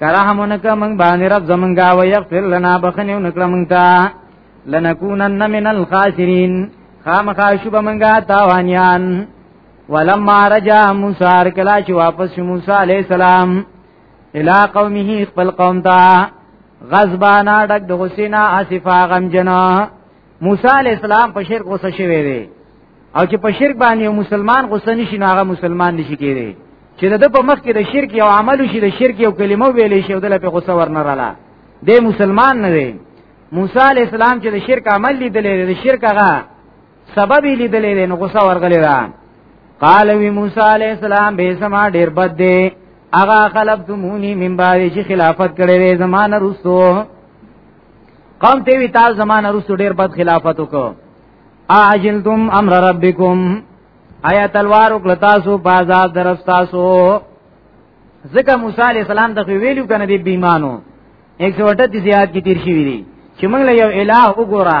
کرامونک من باندې رب زمونږه و یغفر لنا بخنیو نکړه مونږ ته لنکونن من الخاسرین خامخا شوب مونږه تاوانیان ولما رجا موسی هر کلا چې واپس شو موسی علی السلام الی قومه خپل قوم ته غضبانا ډک د غسینا اسفا غم جنا موسی علی السلام په شرک غوسه شوی دی او چې په شرک باندې یو مسلمان غوسه نشي نو هغه مسلمان نشي کېږي چې د په مخ کې د شرک یو عمل شي د شرک یو کلمه ویلې شي او د په غوسه ورنه رااله د مسلمان نه دی موسی علی السلام چې د شرک عمل لیدلې د شرک هغه سبب لیدلې نو غوسه ورغلی را قال وی موسی علی السلام به سما ډیر بد دی اغا خلفتمونی من بعد چې خلافت کړې وې زمانه رسو قوم ته وی تاسو زمانه رسو ډیر بد خلافت وکړو اعجلتم امر ربکم آیا تلوار وکړه تاسو په عذاب درستاسو ځکه موسی علی السلام ته ویلو کنه دی بیمانو 138 زیات کی تیر شوی دی چې موږ له یو الٰه وګورا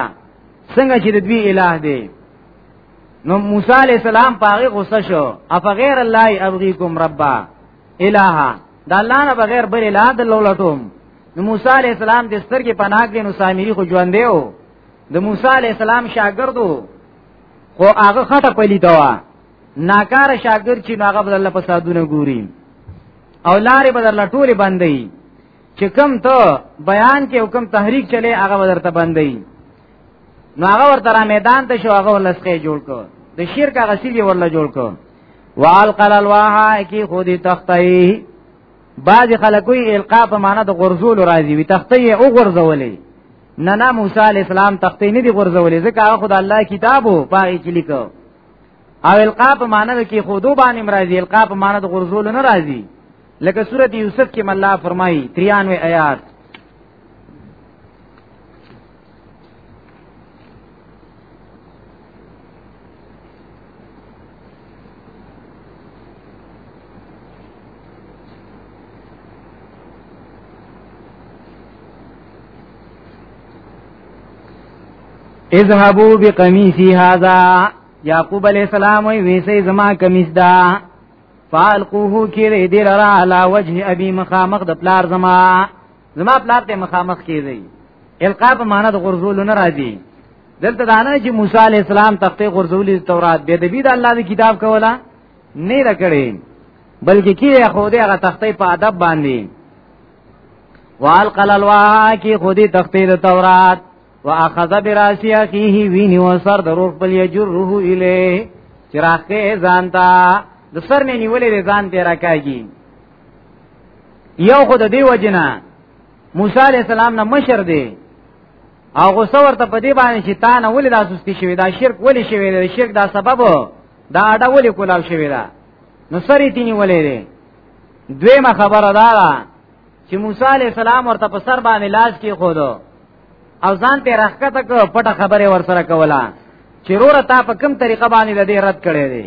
څنګه چې دوی الٰه دی نو موسی علی السلام پاغه غصه شو اف غیر الله ابغیکم ربا الٰه دا الله نه بغیر بل الٰه د لولټوم نو موسی علی السلام د سترګې پناه کې نو سامری خو ژوند دیو د موسی علی السلام شاګردو خو هغه خټه پلی دوا ناکاره شاګرد چې هغه بدل په سادونه ګوري او لارې بدل ټوله بندي چې کم ته بیان کې حکم تحریک چلے هغه ورته بندي نو هغه ورته را میدان ته شو هغه ولسخه جوړ کو د شرک هغه سیږي ورله جوړ کو والقل الواها کی خودی تختی بعض خلکوی القا په معنا د غرزول راځي وي تختی او غرزولې نه نه موسی علی السلام تختې نه دی غورځولې ځکه هغه خدای الله کتابو پاره کې لیکو او القا په معنی د کې خودو باندې مرাজি القا په معنی د غرزول نه راځي لکه سورۃ یوسف کې الله فرمایي 93 آیات اذهبوا بقميصي هذا يعقوب عليه السلام ويسي زما قميص دا فالقوه كيري دير را على وجه ابي مخامخ د پلار زما زما پلار ته مخامخ کیږي القا په معنا د غرزول نه راځي دلته دا نه چې موسی علی السلام تخته غرزولې تورات به د بيد الله دی کتاب کولا نه لکړي بلکې کې خو دې هغه تخته په ادب باندې وال قللوا کی خودی تخته د تورات واخذ براسی اخیه ویني وسر درو خپل یجره اله چراغه ځانتا د سر نه نیولې ځان تیرا کوي یو خود دی وجنا موسی علی السلام نه مشر دی او غوسه ورته په دې باندې چې تا نه ولې داسوستي شوی دا شرک ولې شوی دا شرک دا سبب دا اډه ولې کولاو شوی دا نو سری تینی ولې دی دویمه خبره دا ده چې موسی علی السلام ورته په سر باندې لاس کې خودو او ځان ته راخته کو پټه خبره ورسره کوله چې روره تا په کوم طریقه باندې د دې رد کړې دي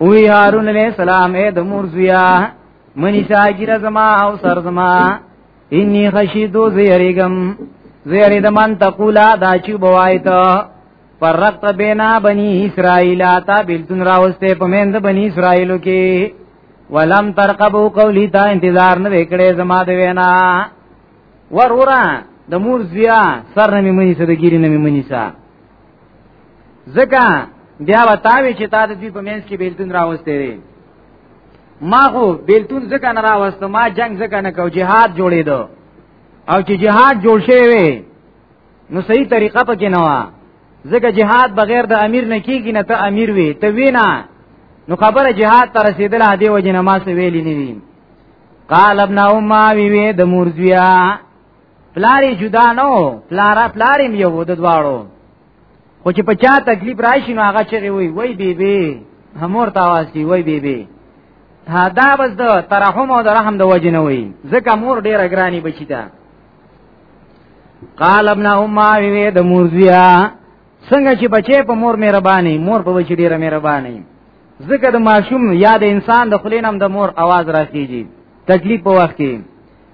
وی هارون علیہ السلام اے د مور زویا منی ساجر زما او سر زما انی خشیدو زیریګم زیری د من تقولا دا چی بوایت فرقت بینا بنی اسرائیل تا بلتون راوسته پمند بنی اسرائیلو کې ولم ترقبو قولی تا انتظار نه وکړې زما د وینا ورورا د مور زیا سر نه منی سره ګیری نه منی سره ځکه بیا وتاوي چې تا د دې په منځ کې بیلتون راوستي دي ما خو بیلتون ځکه نه راوست ما جنگ ځکه نه کو جهاد جوړې دو او چې جهاد جوړ شوی وي نو صحیح طریقه پکې نه و ځکه جهاد بغیر د امیر نه کیږي نه ته امیر وي ته وینا نو خبره جهاد ته رسیدل هدي وجنه ما سویلی نه وی قال ابن امه وی وی د مورزیا پلاری جدا نه و پلارا پلاری مې یو د دواړو خو چې په چا تکلیف راشي نو هغه چغي وي وای بی بی همور تاواز کی وای بی بی دا بس د ترحم او د رحم د وجه نه وي ځکه مور ډیره ګرانی بچی ده قال ابن ام وی د مورزیا څنګه چې بچي په مور مهرباني مور په بچی ډیره مهرباني ځکه د ماشوم یا د انسان د خلینم د مور आवाज راځي تکلیف په وخت کې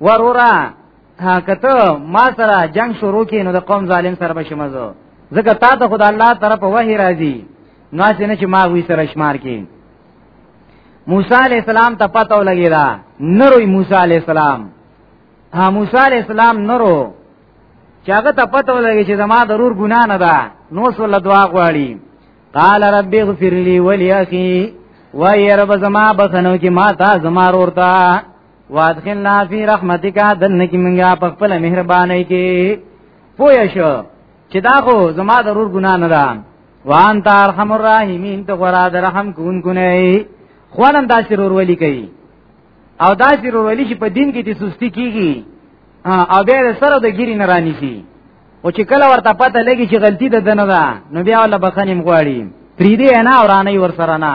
ورورا ها کته ما سره جنگ شروع کین نو د قوم ظالم سره بشمزو زکه تا ته خدای الله طرف وحی راځي نو څنګه چې ما وی سره شمار کین موسی علی السلام ته پته ولګی دا نروی موسی علی السلام ها موسی علی السلام نرو چې هغه ته پته ولګی چې زما ضرور ګنا نه ده نو صلی دعا غواړي قال رب اغفر لي ولي اخي وای رب زما بخنو کې ما تا زما ورتا وادخلنا فی رحمتک دنه کی منګه په خپل مهرباني کې پوه شو چې دا خو زما ضرور ګنا نه ده وان تار رحم الرحیمین ته غرا د رحم کون کو نه خوانم دا سرور ولی کوي او دا سرور ولی چې په دین کې د سستی کیږي او به سره د ګیری نه رانی شي او چې کله ورته پته لګي چې غلطی ده نه ده نو بیا ولا بخنیم غواړي پریدي نه اورانه ور سره نه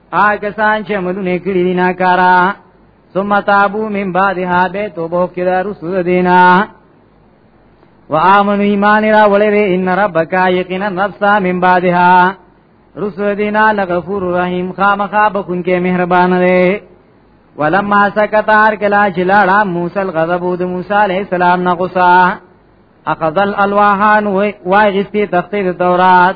هغه سان چې عملونه کړی دي ناکارا ثم تابو من بعدها به توبه کړه رسول دینا وآمنوا ایمان را ولې ان ربک یقینا نفسا من بعدها رسول دینا لغفور رحیم خامخا بخون کې مهربان دی ولما سکتار کلا چلاړه موسی الغضب د موسی علیہ السلام نه غصه اخذ الالواحان وای غستی تختی تورات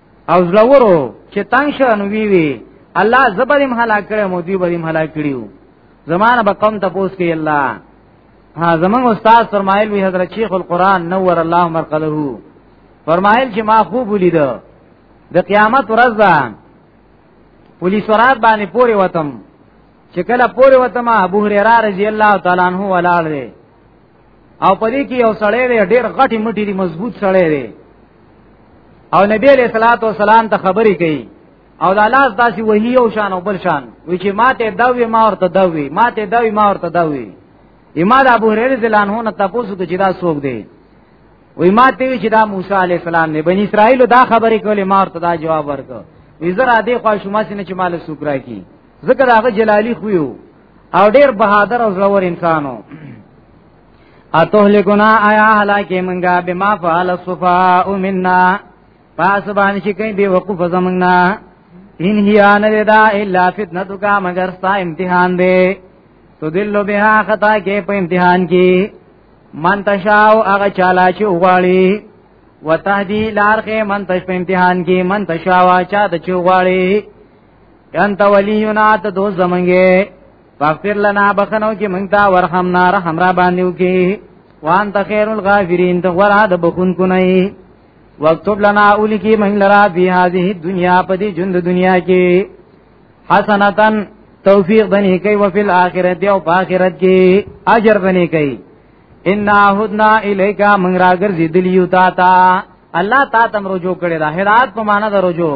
او زلورو چې تنگ شو نو وی وی الله زبرم هلاک کړو مو دی بریم هلاک کړیو زمانه به قوم تپوس کې الله ها زمون استاد فرمایل وی حضرت شیخ القران نور الله مرقده فرمایل چې ما خوب ولید د قیامت ورځ ده پولیس ورات باندې پوري وتم چې کله پوري وتم ابو هريره رضی الله تعالی عنہ ولاړ دی او پدې کې یو سړی دی ډېر غټي مټي دی مضبوط سړی دی او نبی علیہ الصلوۃ والسلام ته خبرې کوي او دا لاس داسې وهي او شان او بل شان وی چې ماته دا وی ما ورته دا وی ماته دا وی ما ورته دا وی امام ابو هريره ځلان هونه تاسو ته چې دا سوق دی وی ما ته چې دا موسی علی السلام نه بنی اسرائیل دا خبرې کولې ما ورته دا جواب ورکړ وی زرا دې خوا شما سینې چې مال سوکرا کی ذکر هغه جلالی خو یو او ډیر بهادر او زړور انسانو اتهلکنا آیا هلاکه منګه بما فعل الصفاء منا پاس باندې چې کوي به وقوف زمنګنا ان هي ان دا الا فتنه کا مگر ستا امتحان دی تو دل بها خطا کې په امتحان کې من تشاو هغه چالا چې وغواړي وتهدی لارخه من تش په امتحان کې من تشاوا چا د چوغاړي انت ولینا ته دو زمنګې فاغفر لنا بخنو کې مونږ ته ورحمنا رحم را باندې وکي وان ته خیر الغافرین ته ورا د بخون کو نه وکتب لنا اولیکی مونږ لرا به هذه دنیا په دې ژوند دنیا کې حسنتن توفیق بنی کوي او فل اخرت او په اخرت کې اجر بنی کوي ان هدنا الیکا مونږ راګرځیدلیو تا تا الله تا تم رجوع کړي دا هدایت په معنا د رجوع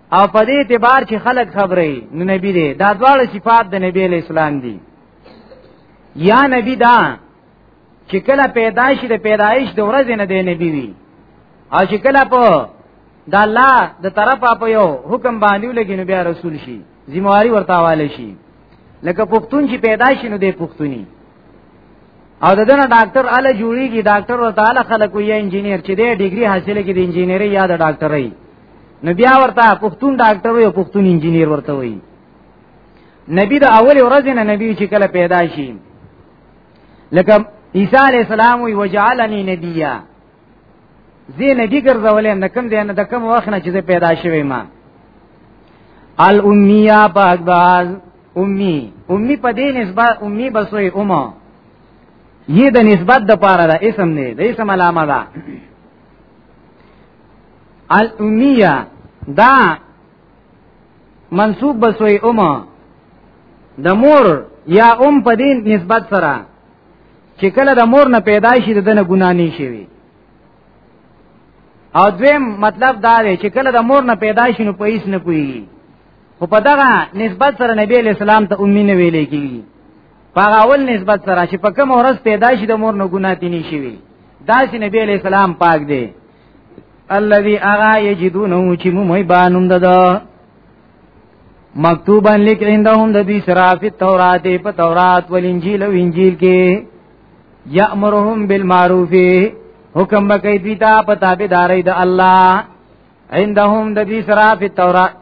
او په دې اعتبار چې خلک خبرې نو نبی دی دا دواړه صفات د نبی علی اسلام دي یا نبی دا چې کله پیدایش د پیدایش د ورځې نه دی نبی وي او چې کله په د الله د طرفه په یو حکم باندې لګي نو بیا رسول شي ذمہواری ورته حواله شي لکه پښتون چې پیدا شي نو دی پښتوني او ددنه ډاکټر اله جوړیږي ډاکټر ورته اله خلکو یا انجینیر چې دی ډیګري حاصله کړي د انجینری یا د ډاکټرۍ نو بیا ورته پښتون ډاکټر وي پښتون انجنیر ورته وي نبی د اول ورځ نه نبی چې کله پیدا شي لکه عیسی علی السلام وی وجعلنی نبیا زی نبی ګرځولې نه کوم دی نه د کوم وخت نه چې پیدا شوی ما الامیه پاک باز امی امی په دې نسبت امی بسوي اومه یی د نسبت د پاره ده اسم نه د اسم علامه ده الامیه دا منصوب بسوی امه د مور یا ام په دین نسبت سره چې کله د مور نه پیدا شي د دنه ګنا نه شي وي او دویم مطلب دا دی چې کله د مور نه پیدا شي نو په هیڅ نه پوي خو په دغه نسبت سره نبی اسلام ته امینه ویلې کیږي په اول نسبت سره چې په کوم ورځ پیدا شي د مور نه ګناه تینې شي وي دا چې نبی علی السلام پاک دی الذي اغا یجدونه چې مومي بانوم ددا مکتوبا لیک عندهم د دې سره په تورات په تورات ول انجیل او انجیل کې یامرهم بالمعروف حکم بکې دوی ته په تابعداري د الله عندهم د دې سره په تورات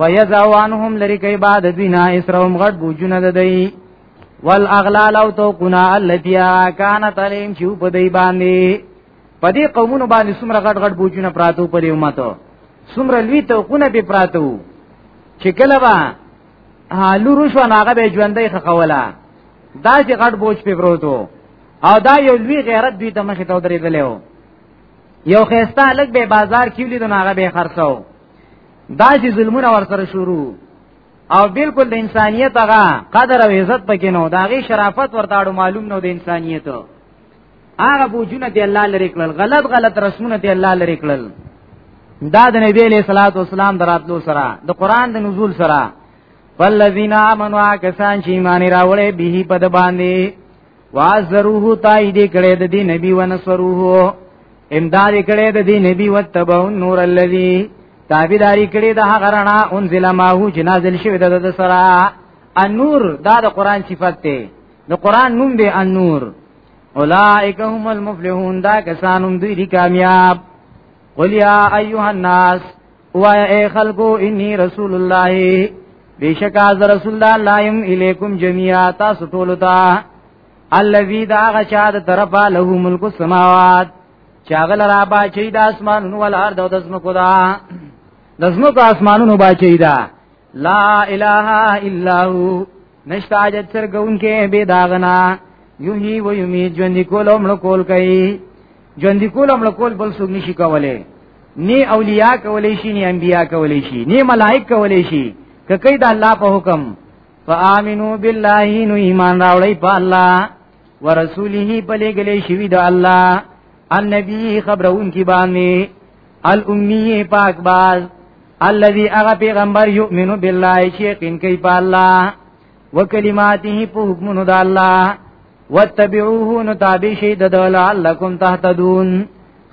ويزعوانهم لري کوي بعد دینا اسرهم غټ بوجونه د دی والاغلال او تو کنا التي كانت عليهم شو په دی باندې په دې قومونو باندې څومره غټ غټ بوجونه پراتو په دې امته څومره لوی تو کونه به پراتو چې کله با لورو شو هغه به ژوندۍ خخوله دا چې غټ بوج په پروتو او دا یو لوی غیرت دوی ته مخې ته درېدلې یو خيستا لګ به بازار کې ولید نو هغه به خرڅاو دا چې ظلمونه ورسره شروع او بالکل د انسانیت هغه قدر او عزت پکې نو دا غي شرافت ورتاړو معلوم نو د انسانیت هغه بوجونه دی الله لري کړل غلط غلط رسمونه دی الله لري کړل دا د نبی له صلوات و سلام دراتلو سره د قران د نزول سره والذین آمنوا کسان چې ایمان راوړې به په د باندې وازروه تایید کړه د دې نبی ونصروه امداد کړه د دې نبی وتبو نور الذی تابعداری کړه د هغه رڼا انزل ماهو جنازل شوی د سرا النور دا د قران صفت ته د قران نوم دی النور اولائک هم المفلحون دا کسانم دوی دی کامیاب قل یا ایها الناس وای اے خلقو انی رسول الله بیشک از رسول الله لایم الیکم جميعا تاسو ټول ته الذی دا غشاد طرفا له ملک السماوات چاغل را با چي د اسمانونو ول ارض او د زمکو دا د زمکو اسمانونو با چي دا لا اله الا هو نشتا جت سر گون کې بے داغنا یوهی و یمی ژوند کول او مړ کول کوي ژوند کول او مړ کول بل څوک نشي کولای نی اولیاء کولای شي نی انبیاء کولای شي نی ملائک کولای شي که کوي د الله په حکم فآمنو بالله نو ایمان راوړی په الله ورسوله په لګلې شوی د الله النبي خبرون کی باندې الامی پاک باز الذي اغه پیغمبر یؤمنو بالله چې یقین کوي په الله وکلماته په حکمونو د الله واتبعوه نو تابع شي د لعلکم تهتدون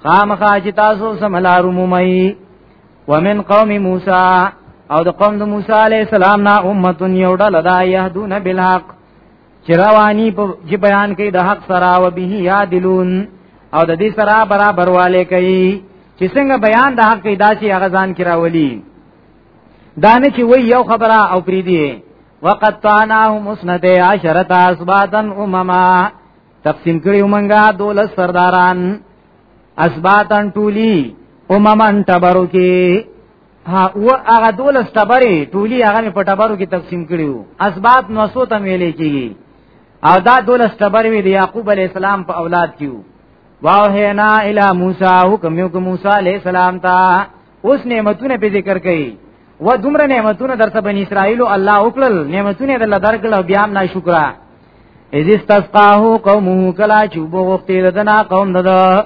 خامخا چې تاسو سملار مومي ومن قوم موسی او د قوم د موسی عليه السلام نه امه یو ډله دا يهدون بالحق چې رواني په چې بیان کوي د حق سره او به یادلون او د دې سره برابر والے کوي چې څنګه بیان د حق دا چې هغه ځان کې راولي دا نه چې وی یو خبره او پری دی وقد طعناهم مسند عشرة اسباطا امما تقسیم کړی ومنګه دولس سرداران اسباطا ټولی امما تبرو کې ها و هغه دولس تبرې ټولي هغه په تبرو کې تقسیم کړیو اسباب نو سو ته ویلې کیږي او دا دولس تبرې وی د یعقوب علی السلام په اولاد کیو واوهینا الی موسی حکم یو موسی علی السلام ته اوس نعمتونه په ذکر کړي و دومره نعمتونه درته بنی اسرائیل الله وکړل نعمتونه دل درکړل بیا هم ناشکرا اذ استسقاه قومه کلا چوب وخت دنا قوم ددا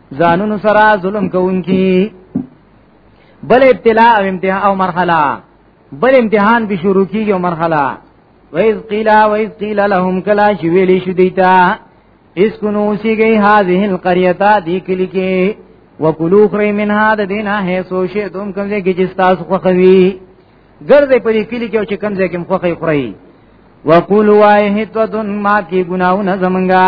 ځانونو سره ظلم کوونکی بل ابتلا او امتحان او مرحله بل امتحان به شروع کیږي او مرحله وایز قیلا وایز قیلا لهم کلا چې ویلې شو دیتا اس کنو سیږي هذه القريه دی کلی کې وکلو خری منها د دینا هي سو شی دوم کوم دې کې چې تاسو خوخوي ګرځې په دې کلی کې چې کوم ځای کې مخخې خوري وقولوا هتدن ما کی گناو نه زمنګا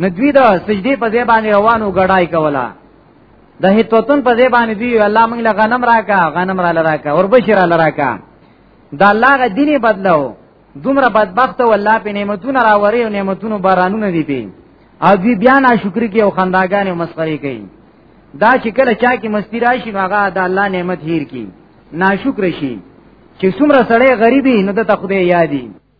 نو دوی دا سجدي په ځای باندې روانو غړای کولا د هیتوتون په ځای باندې دی الله موږ له غنم راکا غنم را لراکا اور بشیر لراکا دا الله غ دیني بدلو دومره بدبخت او الله په نعمتونو راوري او نعمتونو بارانونه دی پی او دی بیا ناشکری کوي او خنداګان او مسخري کوي دا چې کله چا کې مستی راشي نو هغه د الله نعمت هیر کی ناشکر شي چې څومره سړی غریبي نو د خدای یادي